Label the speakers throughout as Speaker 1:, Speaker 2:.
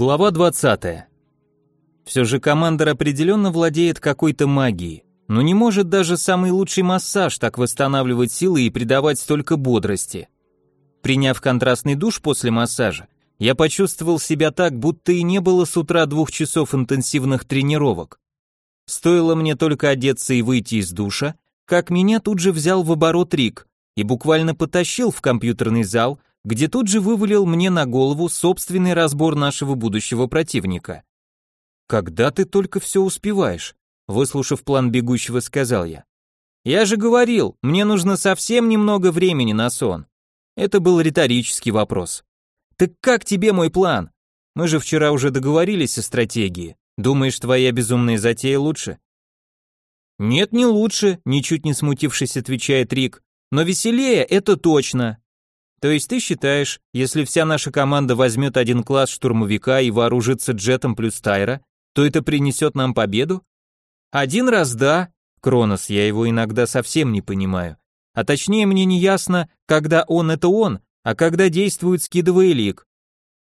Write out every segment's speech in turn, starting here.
Speaker 1: Глава 20. Все же командор определенно владеет какой-то магией, но не может даже самый лучший массаж так восстанавливать силы и придавать столько бодрости. Приняв контрастный душ после массажа, я почувствовал себя так, будто и не было с утра двух часов интенсивных тренировок. Стоило мне только одеться и выйти из душа, как меня тут же взял в оборот Рик и буквально потащил в компьютерный зал, где тут же вывалил мне на голову собственный разбор нашего будущего противника. «Когда ты только все успеваешь?» Выслушав план бегущего, сказал я. «Я же говорил, мне нужно совсем немного времени на сон». Это был риторический вопрос. «Так как тебе мой план? Мы же вчера уже договорились о стратегии. Думаешь, твоя безумная затея лучше?» «Нет, не лучше», ничуть не смутившись, отвечает Рик. «Но веселее, это точно. То есть ты считаешь, если вся наша команда возьмет один класс штурмовика и вооружится джетом плюс тайра, то это принесет нам победу? Один раз да, Кронос, я его иногда совсем не понимаю. А точнее мне не ясно, когда он это он, а когда действует скидывая лик.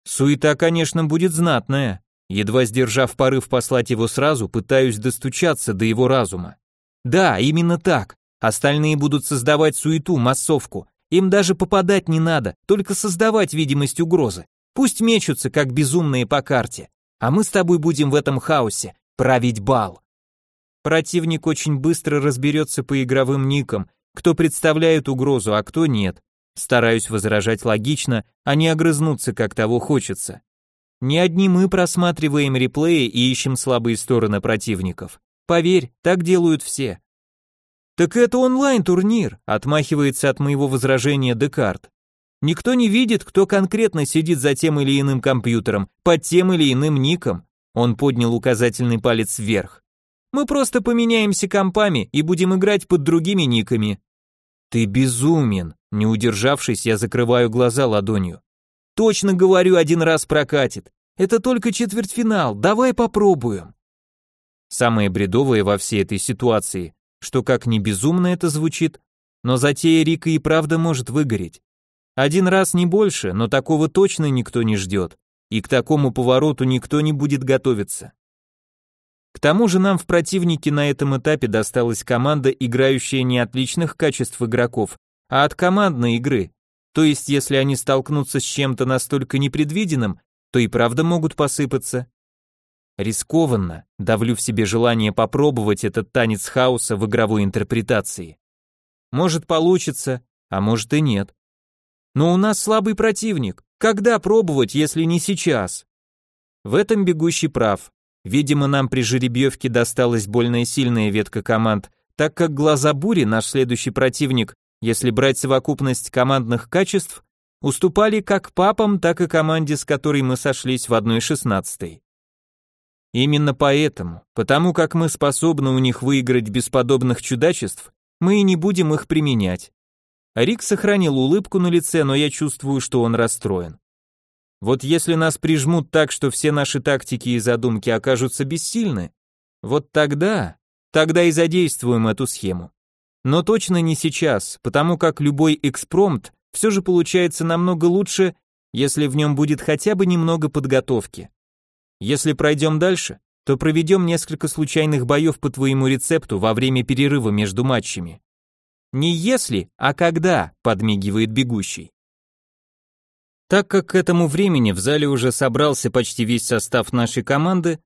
Speaker 1: Суета, конечно, будет знатная. Едва сдержав порыв послать его сразу, пытаюсь достучаться до его разума. Да, именно так. Остальные будут создавать суету, массовку, им даже попадать не надо, только создавать видимость угрозы. Пусть мечутся, как безумные по карте. А мы с тобой будем в этом хаосе править бал. Противник очень быстро разберется по игровым никам, кто представляет угрозу, а кто нет. Стараюсь возражать логично, а не огрызнуться, как того хочется. Не одни мы просматриваем реплеи и ищем слабые стороны противников. Поверь, так делают все. Так это онлайн-турнир, отмахивается от моего возражения Декарт. Никто не видит, кто конкретно сидит за тем или иным компьютером, под тем или иным ником. Он поднял указательный палец вверх. Мы просто поменяемся компами и будем играть под другими никами. Ты безумен, не удержавшись, я закрываю глаза ладонью. Точно говорю, один раз прокатит. Это только четвертьфинал, давай попробуем. Самое бредовое во всей этой ситуации, что как ни безумно это звучит, но затея Рика и правда может выгореть. Один раз не больше, но такого точно никто не ждет, и к такому повороту никто не будет готовиться. К тому же нам в противнике на этом этапе досталась команда, играющая не от качеств игроков, а от командной игры. То есть, если они столкнутся с чем-то настолько непредвиденным, то и правда могут посыпаться. Рискованно, давлю в себе желание попробовать этот танец хаоса в игровой интерпретации. Может получится, а может и нет. Но у нас слабый противник. Когда пробовать, если не сейчас? В этом бегущий прав. Видимо, нам при жеребьевке досталась больная сильная ветка команд, так как глаза бури, наш следующий противник, если брать совокупность командных качеств, уступали как папам, так и команде, с которой мы сошлись в 1.16. Именно поэтому, потому как мы способны у них выиграть без подобных чудачеств, мы и не будем их применять. Рик сохранил улыбку на лице, но я чувствую, что он расстроен. Вот если нас прижмут так, что все наши тактики и задумки окажутся бессильны, вот тогда, тогда и задействуем эту схему. Но точно не сейчас, потому как любой экспромт все же получается намного лучше, если в нем будет хотя бы немного подготовки. Если пройдем дальше, то проведем несколько случайных боев по твоему рецепту во время перерыва между матчами. Не если, а когда, подмигивает бегущий. Так как к этому времени в зале уже собрался почти весь состав нашей команды,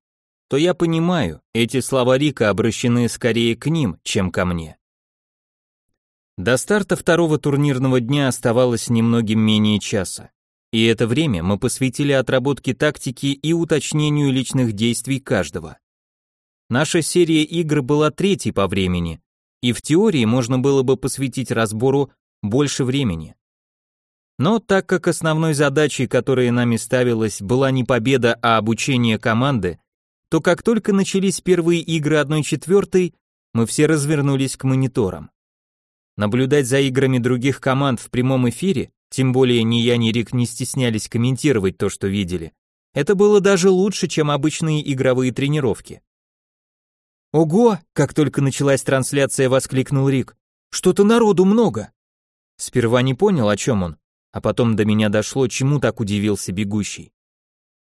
Speaker 1: то я понимаю, эти слова Рика обращены скорее к ним, чем ко мне. До старта второго турнирного дня оставалось немногим менее часа. И это время мы посвятили отработке тактики и уточнению личных действий каждого. Наша серия игр была третьей по времени, и в теории можно было бы посвятить разбору больше времени. Но так как основной задачей, которая нами ставилась, была не победа, а обучение команды, то как только начались первые игры 1-4, мы все развернулись к мониторам. Наблюдать за играми других команд в прямом эфире тем более ни я, ни Рик не стеснялись комментировать то, что видели. Это было даже лучше, чем обычные игровые тренировки. «Ого!» — как только началась трансляция, воскликнул Рик. «Что-то народу много!» Сперва не понял, о чем он, а потом до меня дошло, чему так удивился бегущий.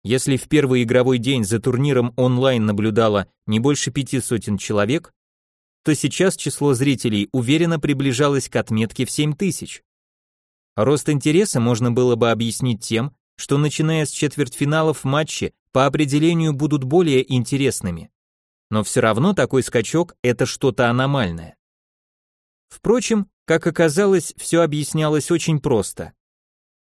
Speaker 1: Если в первый игровой день за турниром онлайн наблюдало не больше пяти сотен человек, то сейчас число зрителей уверенно приближалось к отметке в 7 тысяч. Рост интереса можно было бы объяснить тем, что начиная с четвертьфиналов матчи по определению будут более интересными. Но все равно такой скачок – это что-то аномальное. Впрочем, как оказалось, все объяснялось очень просто.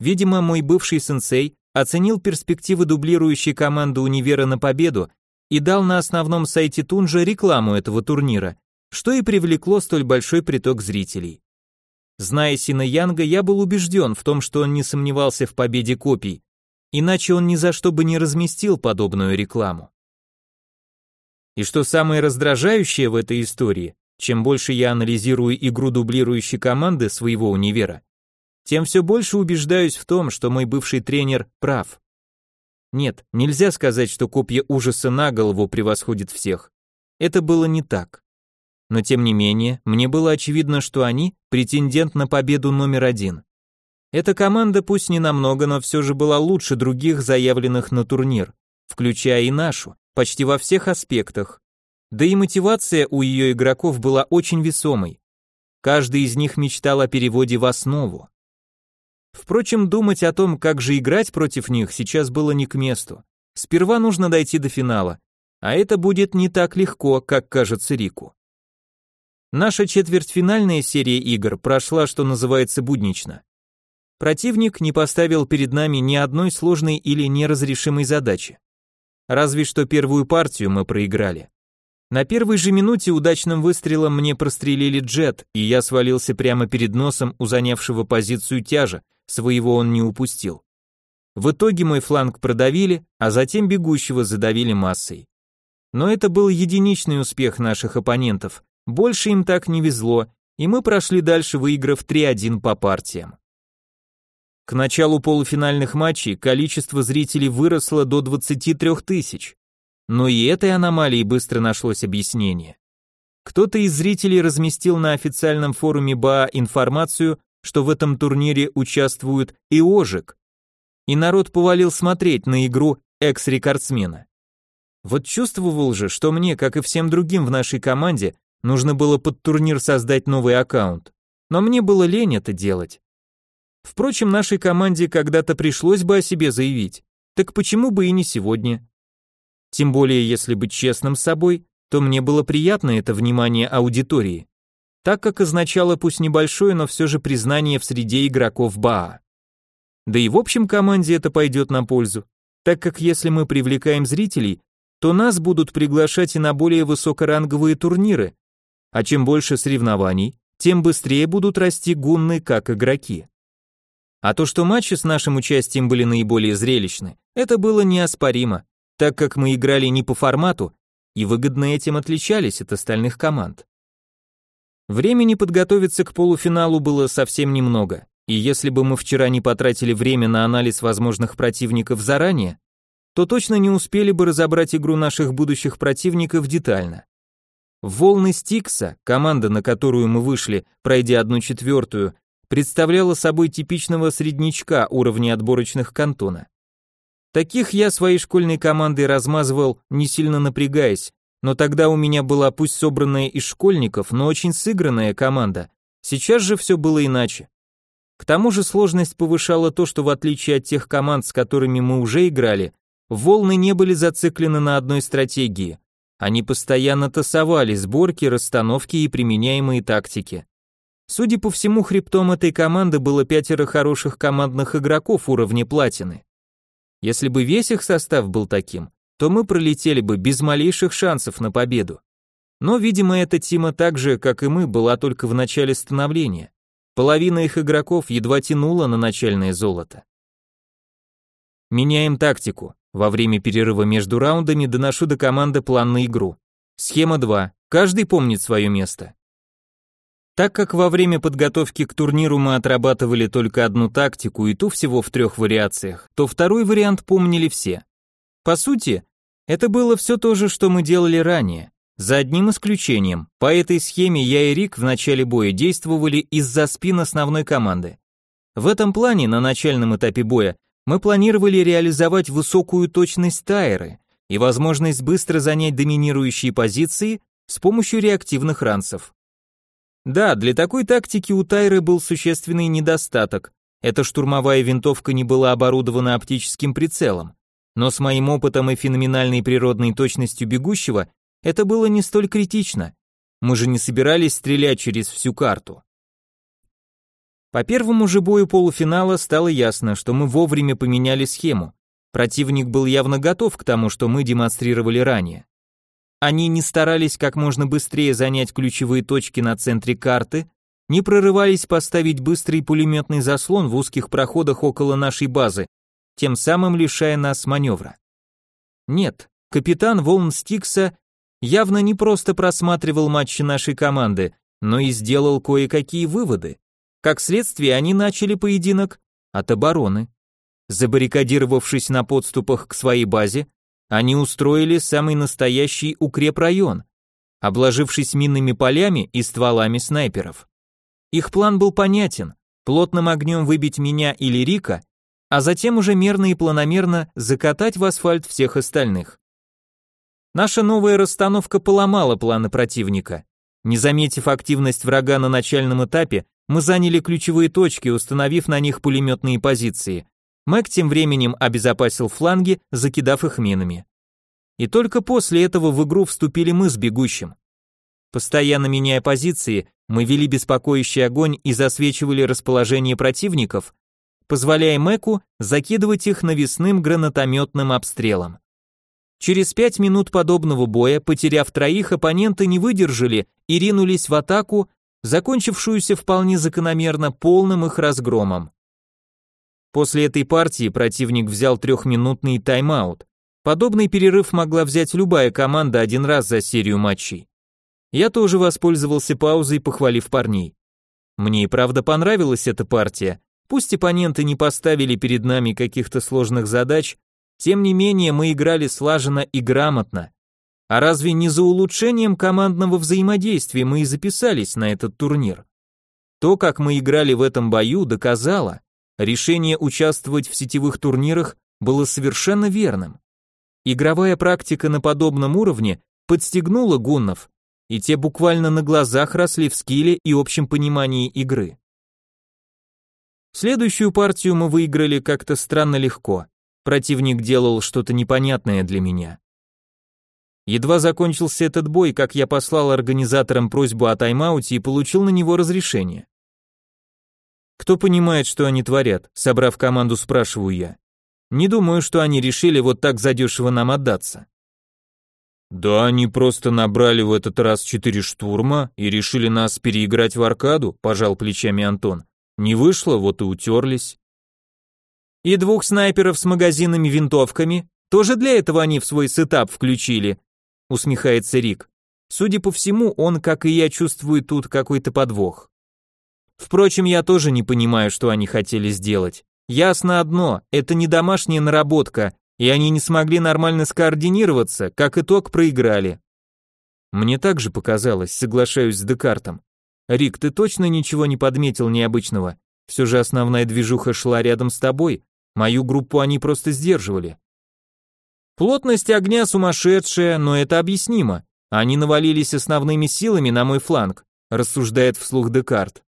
Speaker 1: Видимо, мой бывший сенсей оценил перспективы дублирующей команды универа на победу и дал на основном сайте Тунжа рекламу этого турнира, что и привлекло столь большой приток зрителей. Зная Сина Янга, я был убежден в том, что он не сомневался в победе копий, иначе он ни за что бы не разместил подобную рекламу. И что самое раздражающее в этой истории, чем больше я анализирую игру дублирующей команды своего универа, тем все больше убеждаюсь в том, что мой бывший тренер прав. Нет, нельзя сказать, что копья ужаса на голову превосходит всех. Это было не так. Но тем не менее, мне было очевидно, что они претендент на победу номер один. Эта команда пусть не намного, но все же была лучше других заявленных на турнир, включая и нашу, почти во всех аспектах. Да и мотивация у ее игроков была очень весомой. Каждый из них мечтал о переводе в основу. Впрочем, думать о том, как же играть против них, сейчас было не к месту. Сперва нужно дойти до финала, а это будет не так легко, как кажется Рику. Наша четвертьфинальная серия игр прошла, что называется, буднично. Противник не поставил перед нами ни одной сложной или неразрешимой задачи. Разве что первую партию мы проиграли. На первой же минуте удачным выстрелом мне прострелили джет, и я свалился прямо перед носом у занявшего позицию тяжа, своего он не упустил. В итоге мой фланг продавили, а затем бегущего задавили массой. Но это был единичный успех наших оппонентов, больше им так не везло, и мы прошли дальше, выиграв 3-1 по партиям. К началу полуфинальных матчей количество зрителей выросло до 23 тысяч. Но и этой аномалии быстро нашлось объяснение. Кто-то из зрителей разместил на официальном форуме БА информацию, что в этом турнире участвует и Ожик. И народ повалил смотреть на игру экс-рекордсмена. Вот чувствовал же, что мне, как и всем другим в нашей команде, нужно было под турнир создать новый аккаунт. Но мне было лень это делать. Впрочем, нашей команде когда-то пришлось бы о себе заявить. Так почему бы и не сегодня? Тем более, если быть честным с собой, то мне было приятно это внимание аудитории так как означало пусть небольшое, но все же признание в среде игроков БАА. Да и в общем команде это пойдет на пользу, так как если мы привлекаем зрителей, то нас будут приглашать и на более высокоранговые турниры, а чем больше соревнований, тем быстрее будут расти гунны как игроки. А то, что матчи с нашим участием были наиболее зрелищны, это было неоспоримо, так как мы играли не по формату и выгодно этим отличались от остальных команд. Времени подготовиться к полуфиналу было совсем немного, и если бы мы вчера не потратили время на анализ возможных противников заранее, то точно не успели бы разобрать игру наших будущих противников детально. Волны Стикса, команда, на которую мы вышли, пройдя одну четвертую, представляла собой типичного среднячка уровня отборочных кантона. Таких я своей школьной командой размазывал, не сильно напрягаясь, но тогда у меня была пусть собранная из школьников, но очень сыгранная команда. Сейчас же все было иначе. К тому же сложность повышала то, что в отличие от тех команд, с которыми мы уже играли, волны не были зациклены на одной стратегии. Они постоянно тасовали сборки, расстановки и применяемые тактики. Судя по всему, хребтом этой команды было пятеро хороших командных игроков уровня платины. Если бы весь их состав был таким, то мы пролетели бы без малейших шансов на победу. Но, видимо, эта Тима так же, как и мы, была только в начале становления. Половина их игроков едва тянула на начальное золото. Меняем тактику. Во время перерыва между раундами доношу до команды план на игру. Схема 2. Каждый помнит свое место. Так как во время подготовки к турниру мы отрабатывали только одну тактику и ту всего в трех вариациях, то второй вариант помнили все. По сути, это было все то же, что мы делали ранее. За одним исключением, по этой схеме я и Рик в начале боя действовали из-за спин основной команды. В этом плане на начальном этапе боя Мы планировали реализовать высокую точность Тайры и возможность быстро занять доминирующие позиции с помощью реактивных ранцев. Да, для такой тактики у Тайры был существенный недостаток. Эта штурмовая винтовка не была оборудована оптическим прицелом. Но с моим опытом и феноменальной природной точностью бегущего это было не столь критично. Мы же не собирались стрелять через всю карту. По первому же бою полуфинала стало ясно, что мы вовремя поменяли схему. Противник был явно готов к тому, что мы демонстрировали ранее. Они не старались как можно быстрее занять ключевые точки на центре карты, не прорывались поставить быстрый пулеметный заслон в узких проходах около нашей базы, тем самым лишая нас маневра. Нет, капитан Волн Стикса явно не просто просматривал матчи нашей команды, но и сделал кое-какие выводы. Как следствие, они начали поединок от обороны. Забаррикадировавшись на подступах к своей базе, они устроили самый настоящий укрепрайон, обложившись минными полями и стволами снайперов. Их план был понятен – плотным огнем выбить меня или Рика, а затем уже мерно и планомерно закатать в асфальт всех остальных. Наша новая расстановка поломала планы противника. Не заметив активность врага на начальном этапе, мы заняли ключевые точки, установив на них пулеметные позиции. Мэг тем временем обезопасил фланги, закидав их минами. И только после этого в игру вступили мы с бегущим. Постоянно меняя позиции, мы вели беспокоящий огонь и засвечивали расположение противников, позволяя Мэку закидывать их навесным гранатометным обстрелом. Через пять минут подобного боя, потеряв троих, оппоненты не выдержали и ринулись в атаку, закончившуюся вполне закономерно полным их разгромом. После этой партии противник взял трехминутный тайм-аут. Подобный перерыв могла взять любая команда один раз за серию матчей. Я тоже воспользовался паузой, похвалив парней. Мне и правда понравилась эта партия. Пусть оппоненты не поставили перед нами каких-то сложных задач, тем не менее мы играли слаженно и грамотно. А разве не за улучшением командного взаимодействия мы и записались на этот турнир? То, как мы играли в этом бою, доказало, решение участвовать в сетевых турнирах было совершенно верным. Игровая практика на подобном уровне подстегнула гуннов, и те буквально на глазах росли в скилле и общем понимании игры. Следующую партию мы выиграли как-то странно легко. Противник делал что-то непонятное для меня. Едва закончился этот бой, как я послал организаторам просьбу о тайм-ауте и получил на него разрешение. Кто понимает, что они творят? Собрав команду, спрашиваю я. Не думаю, что они решили вот так задешево нам отдаться. Да они просто набрали в этот раз четыре штурма и решили нас переиграть в аркаду, пожал плечами Антон. Не вышло, вот и утерлись. И двух снайперов с магазинами-винтовками, тоже для этого они в свой сетап включили, усмехается Рик. Судя по всему, он, как и я, чувствует тут какой-то подвох. Впрочем, я тоже не понимаю, что они хотели сделать. Ясно одно, это не домашняя наработка, и они не смогли нормально скоординироваться, как итог проиграли. Мне также показалось, соглашаюсь с Декартом. Рик, ты точно ничего не подметил необычного? Все же основная движуха шла рядом с тобой, мою группу они просто сдерживали. Плотность огня сумасшедшая, но это объяснимо. Они навалились основными силами на мой фланг, рассуждает вслух Декарт.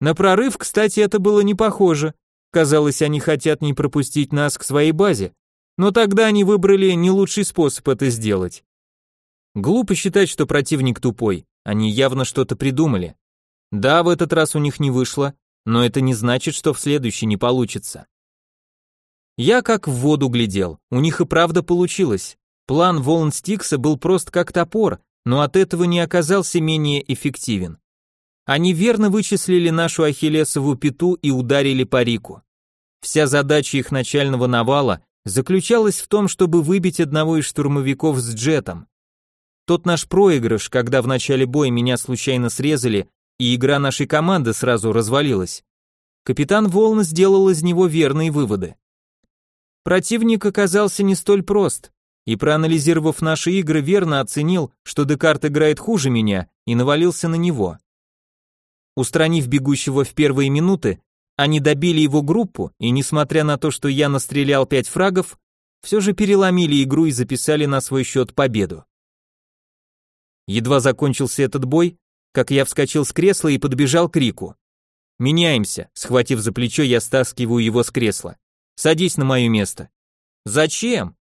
Speaker 1: На прорыв, кстати, это было не похоже. Казалось, они хотят не пропустить нас к своей базе. Но тогда они выбрали не лучший способ это сделать. Глупо считать, что противник тупой. Они явно что-то придумали. Да, в этот раз у них не вышло, но это не значит, что в следующий не получится. Я как в воду глядел, у них и правда получилось. План Волн Стикса был прост как топор, но от этого не оказался менее эффективен. Они верно вычислили нашу ахиллесову пяту и ударили по Рику. Вся задача их начального навала заключалась в том, чтобы выбить одного из штурмовиков с джетом. Тот наш проигрыш, когда в начале боя меня случайно срезали, и игра нашей команды сразу развалилась. Капитан Волн сделал из него верные выводы. Противник оказался не столь прост, и проанализировав наши игры, верно оценил, что Декарт играет хуже меня, и навалился на него. Устранив бегущего в первые минуты, они добили его группу, и несмотря на то, что я настрелял пять фрагов, все же переломили игру и записали на свой счет победу. Едва закончился этот бой, как я вскочил с кресла и подбежал к Рику. «Меняемся», — схватив за плечо, я стаскиваю его с кресла. «Садись на мое место». «Зачем?»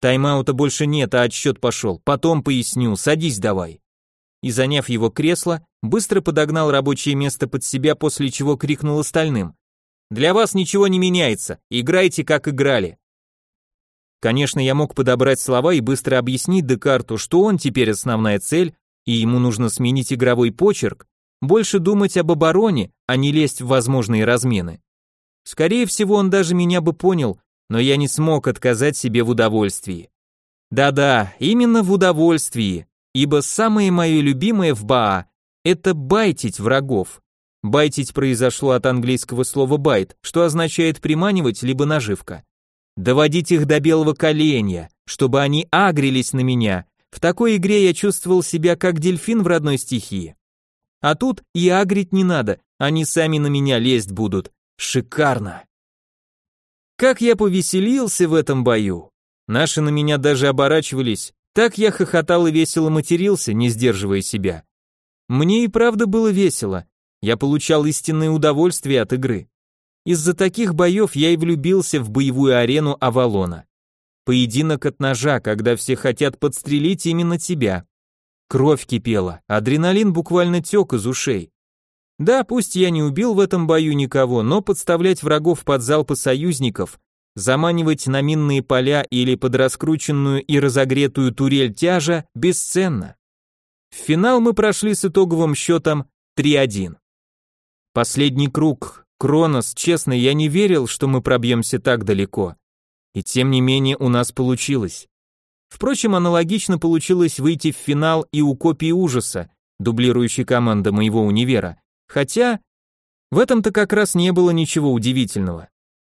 Speaker 1: «Тайм-аута больше нет, а отсчет пошел. Потом поясню, садись давай». И заняв его кресло, быстро подогнал рабочее место под себя, после чего крикнул остальным. «Для вас ничего не меняется, играйте как играли». Конечно, я мог подобрать слова и быстро объяснить Декарту, что он теперь основная цель, и ему нужно сменить игровой почерк, больше думать об обороне, а не лезть в возможные размены. Скорее всего, он даже меня бы понял, но я не смог отказать себе в удовольствии. Да-да, именно в удовольствии, ибо самое мое любимое в БАА – это байтить врагов. Байтить произошло от английского слова байт, что означает приманивать либо наживка. Доводить их до белого коленя, чтобы они агрились на меня. В такой игре я чувствовал себя как дельфин в родной стихии. А тут и агрить не надо, они сами на меня лезть будут. Шикарно. Как я повеселился в этом бою. Наши на меня даже оборачивались. Так я хохотал и весело матерился, не сдерживая себя. Мне и правда было весело. Я получал истинное удовольствие от игры. Из-за таких боев я и влюбился в боевую арену Авалона. Поединок от ножа, когда все хотят подстрелить именно тебя. Кровь кипела, адреналин буквально тек из ушей. Да, пусть я не убил в этом бою никого, но подставлять врагов под залпы союзников, заманивать на минные поля или под раскрученную и разогретую турель тяжа бесценно. В финал мы прошли с итоговым счетом 3-1. Последний круг. Кронос, честно, я не верил, что мы пробьемся так далеко. И тем не менее у нас получилось. Впрочем, аналогично получилось выйти в финал и у копии ужаса, дублирующей команда моего универа. Хотя в этом-то как раз не было ничего удивительного.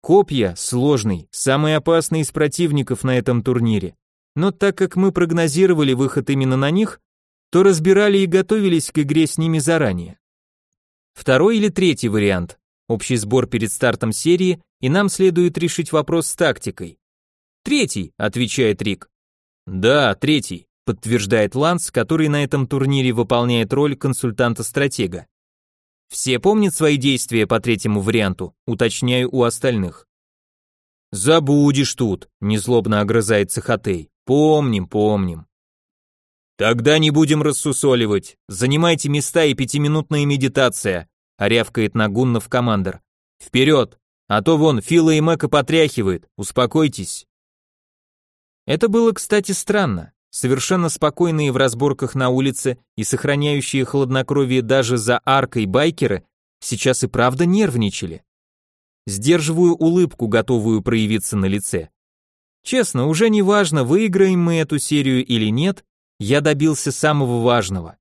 Speaker 1: Копья сложный, самый опасный из противников на этом турнире. Но так как мы прогнозировали выход именно на них, то разбирали и готовились к игре с ними заранее. Второй или третий вариант. Общий сбор перед стартом серии, и нам следует решить вопрос с тактикой. Третий, отвечает Рик. Да, третий, подтверждает Ланс, который на этом турнире выполняет роль консультанта-стратега. Все помнят свои действия по третьему варианту, уточняю у остальных. Забудешь тут, незлобно огрызается Хатей. Помним, помним. Тогда не будем рассусоливать. Занимайте места и пятиминутная медитация, рявкает Нагуннов командир. Вперед, а то вон Фила и Мэка потряхивает. Успокойтесь. Это было, кстати, странно. Совершенно спокойные в разборках на улице и сохраняющие хладнокровие даже за аркой байкеры сейчас и правда нервничали. Сдерживаю улыбку, готовую проявиться на лице. Честно, уже не важно, выиграем мы эту серию или нет, я добился самого важного.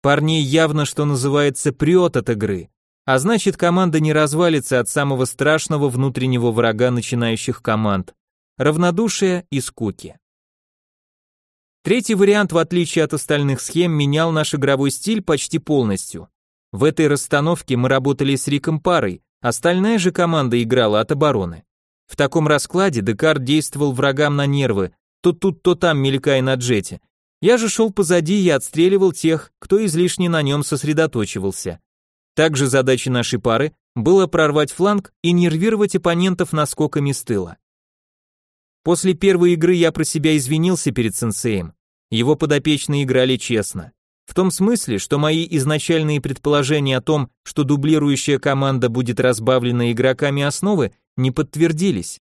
Speaker 1: Парней явно, что называется, прет от игры, а значит команда не развалится от самого страшного внутреннего врага начинающих команд равнодушия и скуки. Третий вариант, в отличие от остальных схем, менял наш игровой стиль почти полностью. В этой расстановке мы работали с Риком парой, остальная же команда играла от обороны. В таком раскладе Декарт действовал врагам на нервы, то тут, то там мелькая на джете. Я же шел позади и отстреливал тех, кто излишне на нем сосредоточивался. Также задачей нашей пары было прорвать фланг и нервировать оппонентов наскоками с тыла. После первой игры я про себя извинился перед сенсеем. Его подопечные играли честно. В том смысле, что мои изначальные предположения о том, что дублирующая команда будет разбавлена игроками основы, не подтвердились.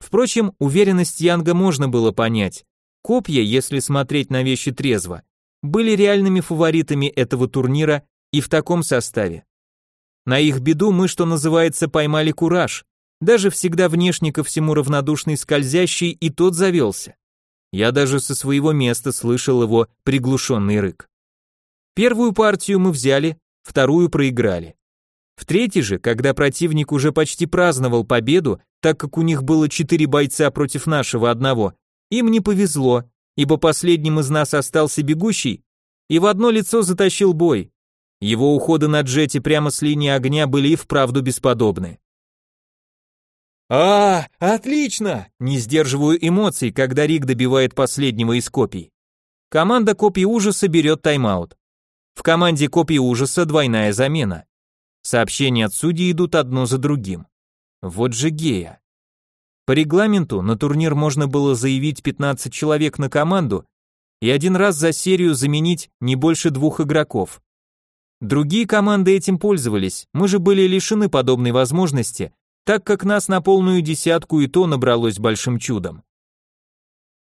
Speaker 1: Впрочем, уверенность Янга можно было понять. Копья, если смотреть на вещи трезво, были реальными фаворитами этого турнира и в таком составе. На их беду мы, что называется, поймали кураж, даже всегда внешне ко всему равнодушный скользящий и тот завелся. Я даже со своего места слышал его приглушенный рык. Первую партию мы взяли, вторую проиграли. В третьей же, когда противник уже почти праздновал победу, так как у них было четыре бойца против нашего одного, им не повезло, ибо последним из нас остался бегущий и в одно лицо затащил бой. Его уходы на джете прямо с линии огня были и вправду бесподобны. А, отлично! Не сдерживаю эмоций, когда Рик добивает последнего из копий. Команда копий ужаса берет тайм-аут. В команде копий ужаса двойная замена. Сообщения от судей идут одно за другим. Вот же гея. По регламенту на турнир можно было заявить 15 человек на команду и один раз за серию заменить не больше двух игроков. Другие команды этим пользовались, мы же были лишены подобной возможности, так как нас на полную десятку и то набралось большим чудом.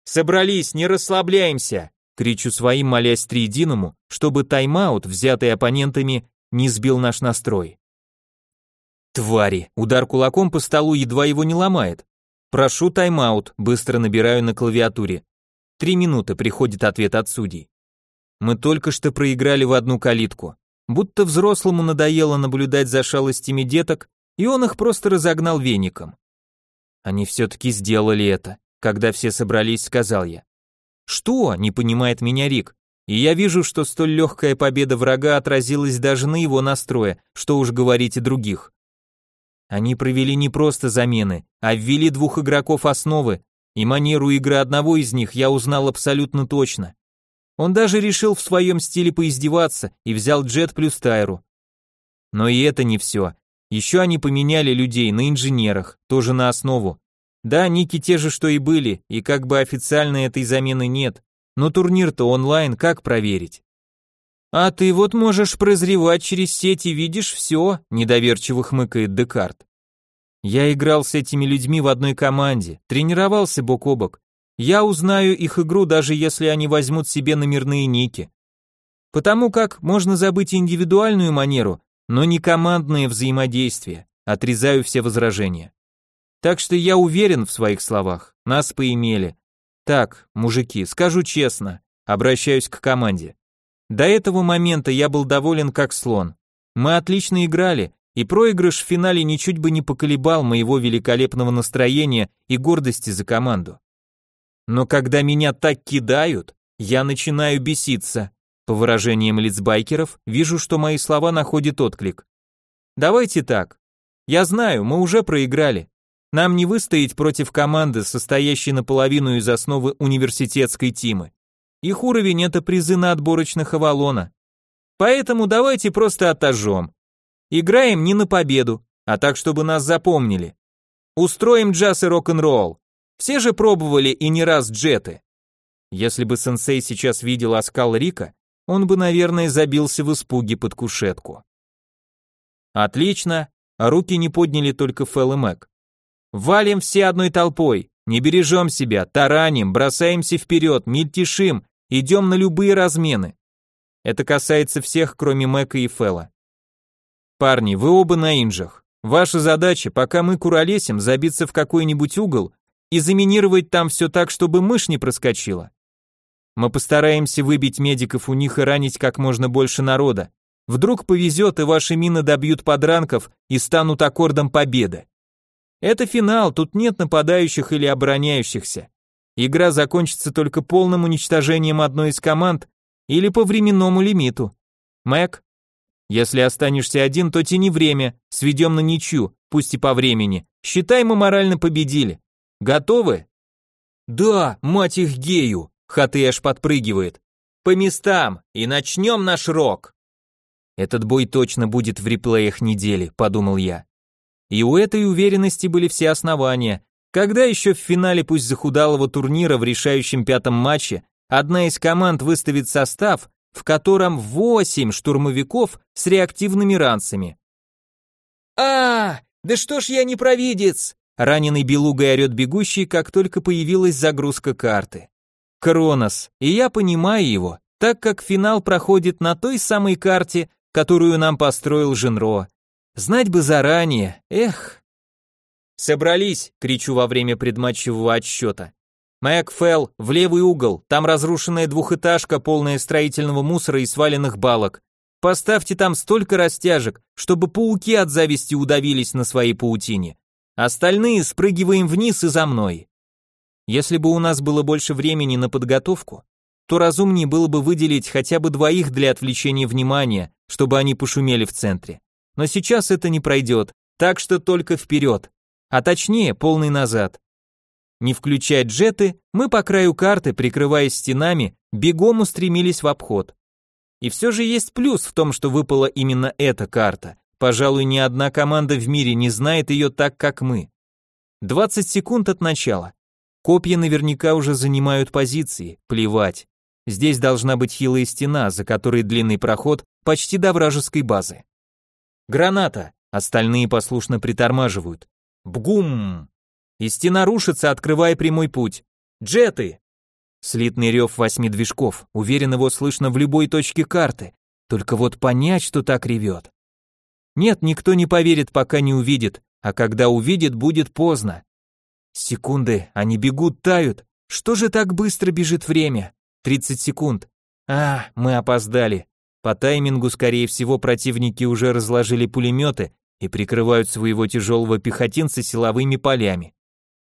Speaker 1: «Собрались, не расслабляемся!» кричу своим, молясь триединому, чтобы тайм-аут, взятый оппонентами, не сбил наш настрой. Твари, удар кулаком по столу едва его не ломает. Прошу тайм-аут, быстро набираю на клавиатуре. Три минуты приходит ответ от судей. Мы только что проиграли в одну калитку. Будто взрослому надоело наблюдать за шалостями деток, и он их просто разогнал веником. Они все-таки сделали это. Когда все собрались, сказал я. Что? Не понимает меня Рик. И я вижу, что столь легкая победа врага отразилась даже на его настрое, что уж говорить о других. Они провели не просто замены, а ввели двух игроков основы, и манеру игры одного из них я узнал абсолютно точно. Он даже решил в своем стиле поиздеваться и взял Джет плюс Тайру. Но и это не все. Еще они поменяли людей на инженерах, тоже на основу. Да, ники те же, что и были, и как бы официально этой замены нет, но турнир-то онлайн, как проверить? А ты вот можешь прозревать через сети, видишь все, недоверчиво хмыкает Декарт. Я играл с этими людьми в одной команде, тренировался бок о бок. Я узнаю их игру, даже если они возьмут себе номерные ники. Потому как можно забыть индивидуальную манеру, но не командное взаимодействие. Отрезаю все возражения. Так что я уверен в своих словах. Нас поимели. Так, мужики, скажу честно, обращаюсь к команде. До этого момента я был доволен как слон. Мы отлично играли, и проигрыш в финале ничуть бы не поколебал моего великолепного настроения и гордости за команду. Но когда меня так кидают, я начинаю беситься. По выражениям лиц байкеров, вижу, что мои слова находят отклик. Давайте так. Я знаю, мы уже проиграли. Нам не выстоять против команды, состоящей наполовину из основы университетской тимы. Их уровень это призы на отборочных Авалона. Поэтому давайте просто отожжем. Играем не на победу, а так, чтобы нас запомнили. Устроим джаз и рок-н-ролл. Все же пробовали и не раз джеты. Если бы сенсей сейчас видел оскал Рика, он бы, наверное, забился в испуге под кушетку. Отлично, а руки не подняли только Фэл и Мэг. Валим все одной толпой, не бережем себя, тараним, бросаемся вперед, мельтешим, идем на любые размены. Это касается всех, кроме Мэка и Фэла. Парни, вы оба на инжах. Ваша задача, пока мы куролесим, забиться в какой-нибудь угол и заминировать там все так, чтобы мышь не проскочила. Мы постараемся выбить медиков у них и ранить как можно больше народа. Вдруг повезет, и ваши мины добьют подранков и станут аккордом победы. Это финал, тут нет нападающих или обороняющихся. Игра закончится только полным уничтожением одной из команд или по временному лимиту. Мэг, если останешься один, то тяни время, сведем на ничью, пусть и по времени. Считай, мы морально победили. Готовы? Да, мать их гею, Хатыш подпрыгивает. По местам, и начнем наш рок. Этот бой точно будет в реплеях недели, подумал я. И у этой уверенности были все основания. Когда еще в финале пусть захудалого турнира в решающем пятом матче одна из команд выставит состав, в котором восемь штурмовиков с реактивными ранцами. А, да что ж я не провидец! Раненый белугой орет бегущий, как только появилась загрузка карты. Кронос, и я понимаю его, так как финал проходит на той самой карте, которую нам построил Женро. Знать бы заранее, эх. Собрались, кричу во время предматчевого отсчета. Мэг Фелл, в левый угол, там разрушенная двухэтажка, полная строительного мусора и сваленных балок. Поставьте там столько растяжек, чтобы пауки от зависти удавились на своей паутине. Остальные спрыгиваем вниз и за мной. Если бы у нас было больше времени на подготовку, то разумнее было бы выделить хотя бы двоих для отвлечения внимания, чтобы они пошумели в центре но сейчас это не пройдет, так что только вперед. а точнее полный назад. Не включая джеты, мы по краю карты, прикрываясь стенами, бегом устремились в обход. И все же есть плюс в том, что выпала именно эта карта. Пожалуй, ни одна команда в мире не знает ее так, как мы. 20 секунд от начала. Копья наверняка уже занимают позиции, плевать. Здесь должна быть хилая стена, за которой длинный проход почти до вражеской базы. Граната. Остальные послушно притормаживают. Бгум! И стена рушится, открывая прямой путь. Джеты! Слитный рев восьми движков, уверен, его слышно в любой точке карты. Только вот понять, что так ревет. Нет, никто не поверит, пока не увидит, а когда увидит, будет поздно. Секунды, они бегут, тают. Что же так быстро бежит время? 30 секунд. А, мы опоздали. По таймингу, скорее всего, противники уже разложили пулеметы и прикрывают своего тяжелого пехотинца силовыми полями.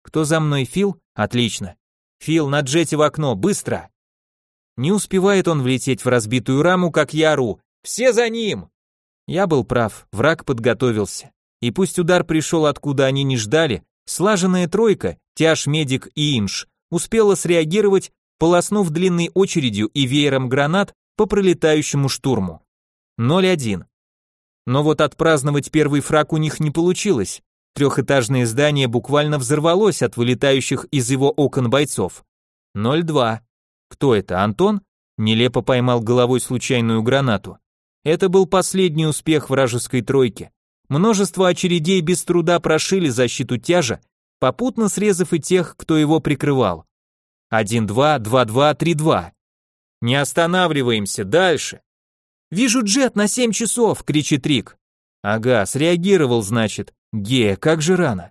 Speaker 1: Кто за мной, Фил? Отлично. Фил, на джете в окно, быстро! Не успевает он влететь в разбитую раму, как я ору. Все за ним! Я был прав, враг подготовился. И пусть удар пришел откуда они не ждали, слаженная тройка, тяж, медик и инш, успела среагировать, полоснув длинной очередью и веером гранат по пролетающему штурму. 0-1. Но вот отпраздновать первый фраг у них не получилось. Трехэтажное здание буквально взорвалось от вылетающих из его окон бойцов. 0-2. Кто это, Антон? Нелепо поймал головой случайную гранату. Это был последний успех вражеской тройки. Множество очередей без труда прошили защиту тяжа, попутно срезав и тех, кто его прикрывал. 1-2, 2-2, 3-2. Не останавливаемся, дальше. «Вижу джет на 7 часов!» — кричит Рик. Ага, среагировал, значит. Гея, как же рано.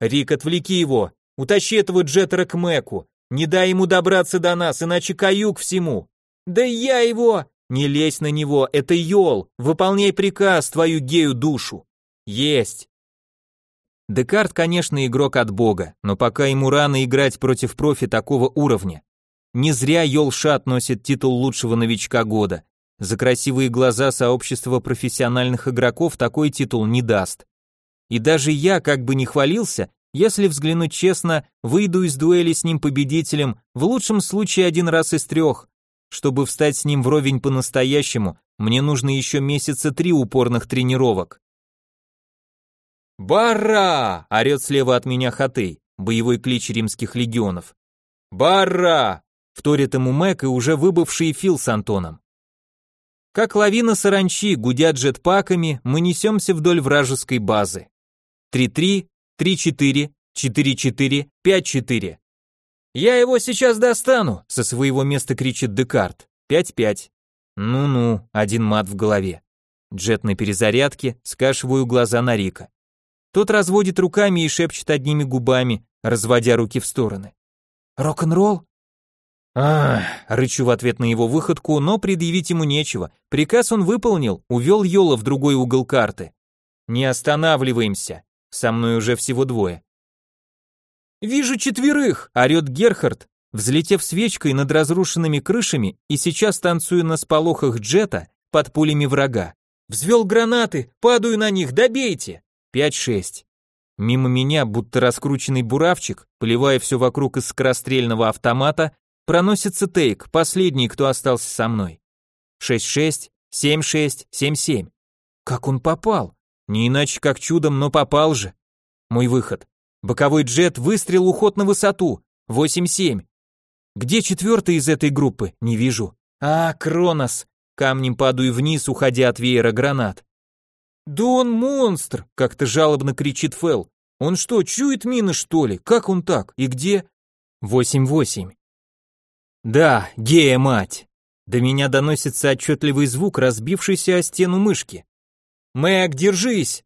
Speaker 1: Рик, отвлеки его. Утащи этого джеттера к Мэку. Не дай ему добраться до нас, иначе каюк всему. Да я его! Не лезь на него, это Йол. Выполняй приказ, твою гею душу. Есть. Декарт, конечно, игрок от бога, но пока ему рано играть против профи такого уровня. Не зря Йол Шат носит титул лучшего новичка года. За красивые глаза сообщества профессиональных игроков такой титул не даст. И даже я, как бы не хвалился, если взглянуть честно, выйду из дуэли с ним победителем в лучшем случае один раз из трех. Чтобы встать с ним вровень по-настоящему, мне нужно еще месяца три упорных тренировок. «Барра!» — орет слева от меня Хатей, боевой клич римских легионов. «Барра!» — вторит ему Мэг и уже выбывший Фил с Антоном. Как лавина саранчи, гудя джетпаками, мы несемся вдоль вражеской базы. 3-3, 3-4, 4-4, 5-4. «Я его сейчас достану!» — со своего места кричит Декарт. 5-5. Ну-ну, один мат в голове. Джет на перезарядке, скашиваю глаза на Рика. Тот разводит руками и шепчет одними губами, разводя руки в стороны. «Рок-н-ролл?» Ах, рычу в ответ на его выходку, но предъявить ему нечего. Приказ он выполнил, увел Йола в другой угол карты. Не останавливаемся. Со мной уже всего двое. Вижу четверых, орет Герхард, взлетев свечкой над разрушенными крышами и сейчас танцую на сполохах джета под пулями врага. Взвел гранаты, падаю на них, добейте. Пять-шесть. Мимо меня, будто раскрученный буравчик, поливая все вокруг из скорострельного автомата, Проносится тейк, последний, кто остался со мной. 6-6, 7-6, 7-7. Как он попал? Не иначе как чудом, но попал же. Мой выход. Боковой джет, выстрел, уход на высоту. 8-7. Где четвертый из этой группы? Не вижу. А, Кронос. Камнем падаю вниз, уходя от веера гранат. Да он монстр, как-то жалобно кричит Фэл. Он что, чует мины, что ли? Как он так? И где? 8-8. Да, гея мать. До меня доносится отчетливый звук, разбившийся о стену мышки. Мэг, держись!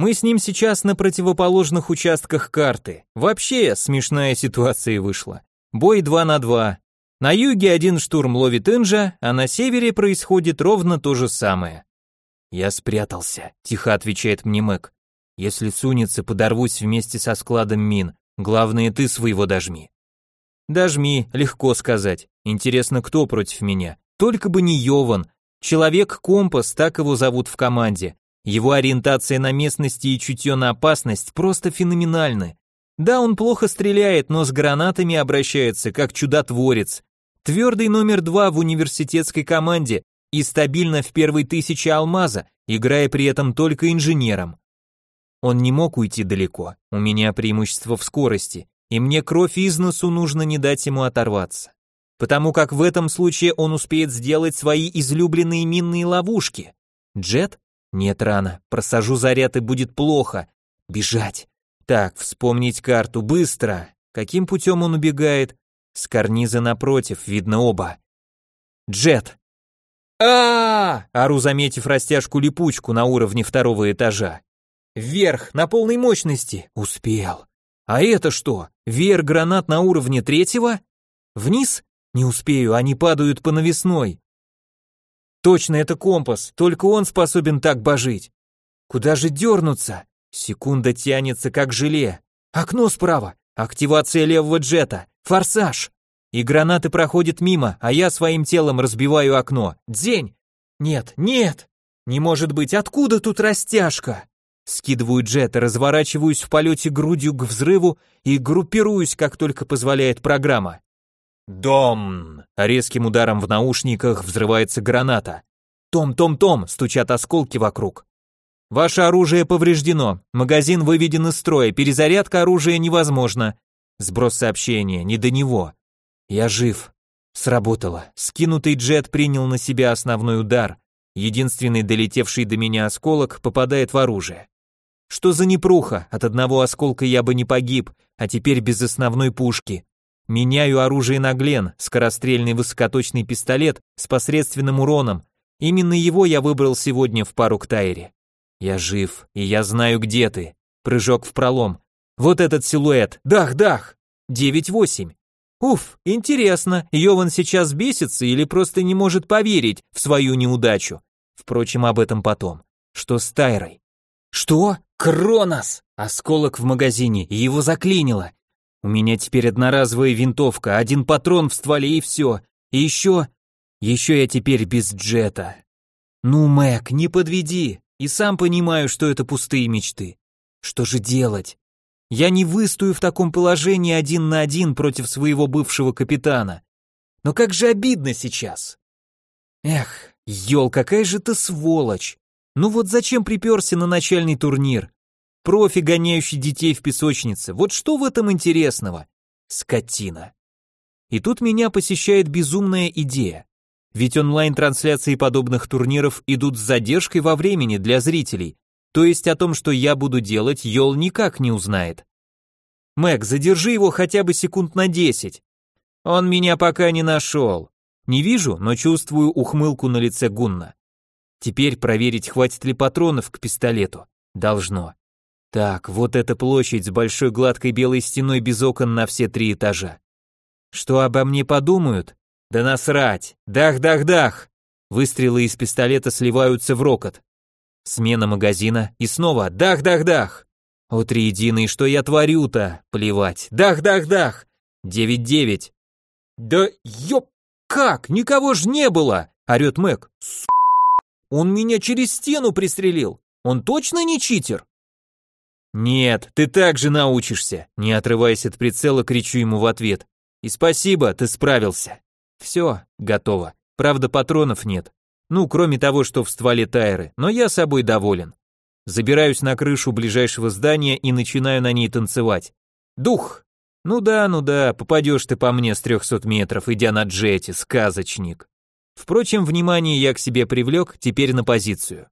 Speaker 1: Мы с ним сейчас на противоположных участках карты. Вообще смешная ситуация вышла. Бой 2 на 2. На юге один штурм ловит Инжа, а на севере происходит ровно то же самое. Я спрятался, тихо отвечает мне Мэг. Если сунется, подорвусь вместе со складом мин. Главное, ты своего дожми. Дожми, легко сказать. Интересно, кто против меня? Только бы не Йован. Человек-компас, так его зовут в команде. Его ориентация на местности и чутье на опасность просто феноменальны. Да, он плохо стреляет, но с гранатами обращается как чудотворец. Твердый номер два в университетской команде и стабильно в первой тысяче алмаза, играя при этом только инженером. Он не мог уйти далеко, у меня преимущество в скорости, и мне кровь из носу нужно не дать ему оторваться. Потому как в этом случае он успеет сделать свои излюбленные минные ловушки. Джет? Нет, рано, просажу заряд и будет плохо. Бежать. Так, вспомнить карту, быстро. Каким путем он убегает? С карниза напротив, видно оба. Джет. а, -а, -а Ору, заметив растяжку липучку на уровне второго этажа. Вверх, на полной мощности. Успел. А это что? Веер гранат на уровне третьего? Вниз? Не успею, они падают по навесной. Точно, это компас, только он способен так божить. Куда же дернуться? Секунда тянется, как желе. Окно справа. Активация левого джета. Форсаж. И гранаты проходят мимо, а я своим телом разбиваю окно. Дзень! Нет, нет! Не может быть, откуда тут растяжка? Скидываю джет, разворачиваюсь в полете грудью к взрыву и группируюсь, как только позволяет программа. Дом! Резким ударом в наушниках взрывается граната. Том, том, том, стучат осколки вокруг. Ваше оружие повреждено, магазин выведен из строя, перезарядка оружия невозможна. Сброс сообщения, не до него. Я жив. Сработало. Скинутый джет принял на себя основной удар. Единственный долетевший до меня осколок попадает в оружие. Что за непруха? От одного осколка я бы не погиб, а теперь без основной пушки. Меняю оружие на Глен, скорострельный высокоточный пистолет с посредственным уроном. Именно его я выбрал сегодня в пару к Тайре. Я жив, и я знаю, где ты. Прыжок в пролом. Вот этот силуэт. Дах-дах. 9-8. Уф, интересно, Йован сейчас бесится или просто не может поверить в свою неудачу. Впрочем, об этом потом. Что с Тайрой? Что? Кронос! Осколок в магазине, его заклинило. У меня теперь одноразовая винтовка, один патрон в стволе и все. И еще... Еще я теперь без джета. Ну, Мэг, не подведи. И сам понимаю, что это пустые мечты. Что же делать? Я не выстою в таком положении один на один против своего бывшего капитана. Но как же обидно сейчас. Эх, ёл, какая же ты сволочь. Ну вот зачем приперся на начальный турнир? Профи, гоняющий детей в песочнице. Вот что в этом интересного? Скотина. И тут меня посещает безумная идея. Ведь онлайн-трансляции подобных турниров идут с задержкой во времени для зрителей. То есть о том, что я буду делать, Йол никак не узнает. Мэг, задержи его хотя бы секунд на десять. Он меня пока не нашел. Не вижу, но чувствую ухмылку на лице Гунна. Теперь проверить, хватит ли патронов к пистолету. Должно. Так, вот эта площадь с большой гладкой белой стеной без окон на все три этажа. Что обо мне подумают? Да насрать! Дах-дах-дах! Выстрелы из пистолета сливаются в рокот. Смена магазина и снова дах-дах-дах! О, триединый, что я творю-то? Плевать. Дах-дах-дах! Девять-девять. Да ёп, как? Никого ж не было! Орёт Мэг. Он меня через стену пристрелил. Он точно не читер? Нет, ты так же научишься. Не отрываясь от прицела, кричу ему в ответ. И спасибо, ты справился. Все, готово. Правда, патронов нет. Ну, кроме того, что в стволе Тайры, но я собой доволен. Забираюсь на крышу ближайшего здания и начинаю на ней танцевать. Дух! Ну да, ну да, попадешь ты по мне с трехсот метров, идя на джете, сказочник. Впрочем, внимание я к себе привлек, теперь на позицию.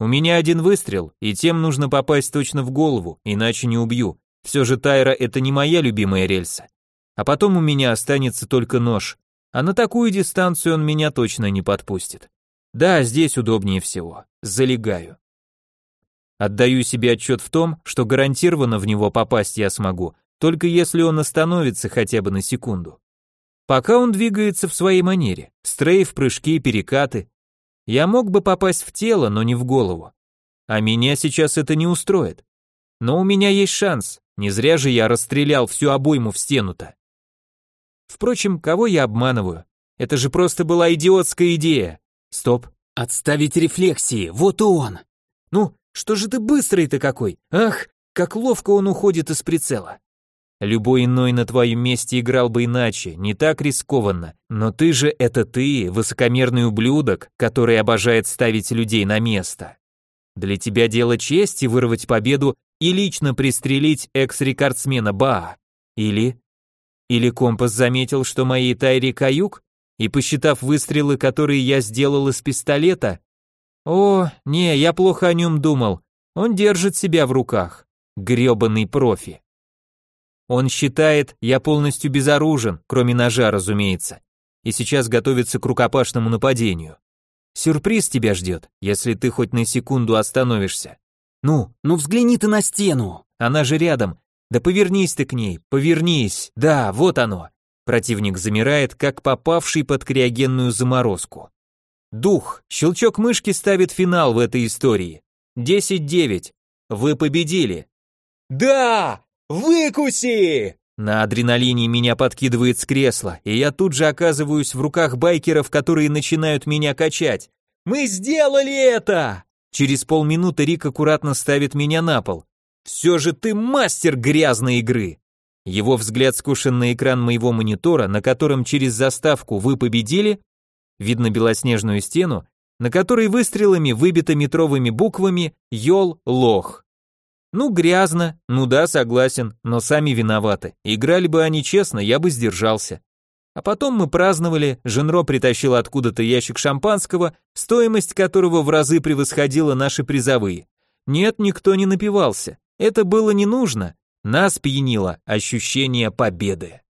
Speaker 1: У меня один выстрел, и тем нужно попасть точно в голову, иначе не убью. Все же Тайра это не моя любимая рельса. А потом у меня останется только нож, а на такую дистанцию он меня точно не подпустит. Да, здесь удобнее всего. Залегаю. Отдаю себе отчет в том, что гарантированно в него попасть я смогу, только если он остановится хотя бы на секунду. Пока он двигается в своей манере. Стрейф, прыжки, перекаты. Я мог бы попасть в тело, но не в голову. А меня сейчас это не устроит. Но у меня есть шанс. Не зря же я расстрелял всю обойму в стену-то. Впрочем, кого я обманываю? Это же просто была идиотская идея. Стоп. Отставить рефлексии. Вот он. Ну, что же ты быстрый-то какой? Ах, как ловко он уходит из прицела. Любой иной на твоем месте играл бы иначе, не так рискованно. Но ты же это ты, высокомерный ублюдок, который обожает ставить людей на место. Для тебя дело чести вырвать победу и лично пристрелить экс-рекордсмена Ба. Или... Или компас заметил, что моей Тайри каюк, и посчитав выстрелы, которые я сделал из пистолета... О, не, я плохо о нем думал. Он держит себя в руках. Грёбаный профи. Он считает, я полностью безоружен, кроме ножа, разумеется, и сейчас готовится к рукопашному нападению. Сюрприз тебя ждет, если ты хоть на секунду остановишься. Ну, ну взгляни ты на стену. Она же рядом. Да повернись ты к ней, повернись. Да, вот оно. Противник замирает, как попавший под криогенную заморозку. Дух, щелчок мышки ставит финал в этой истории. 10-9. Вы победили. Да! «Выкуси!» На адреналине меня подкидывает с кресла, и я тут же оказываюсь в руках байкеров, которые начинают меня качать. «Мы сделали это!» Через полминуты Рик аккуратно ставит меня на пол. «Все же ты мастер грязной игры!» Его взгляд скушен на экран моего монитора, на котором через заставку «Вы победили» видно белоснежную стену, на которой выстрелами выбито метровыми буквами «Йол Лох». Ну, грязно, ну да, согласен, но сами виноваты. Играли бы они честно, я бы сдержался. А потом мы праздновали, Женро притащил откуда-то ящик шампанского, стоимость которого в разы превосходила наши призовые. Нет, никто не напивался. Это было не нужно. Нас пьянило ощущение победы.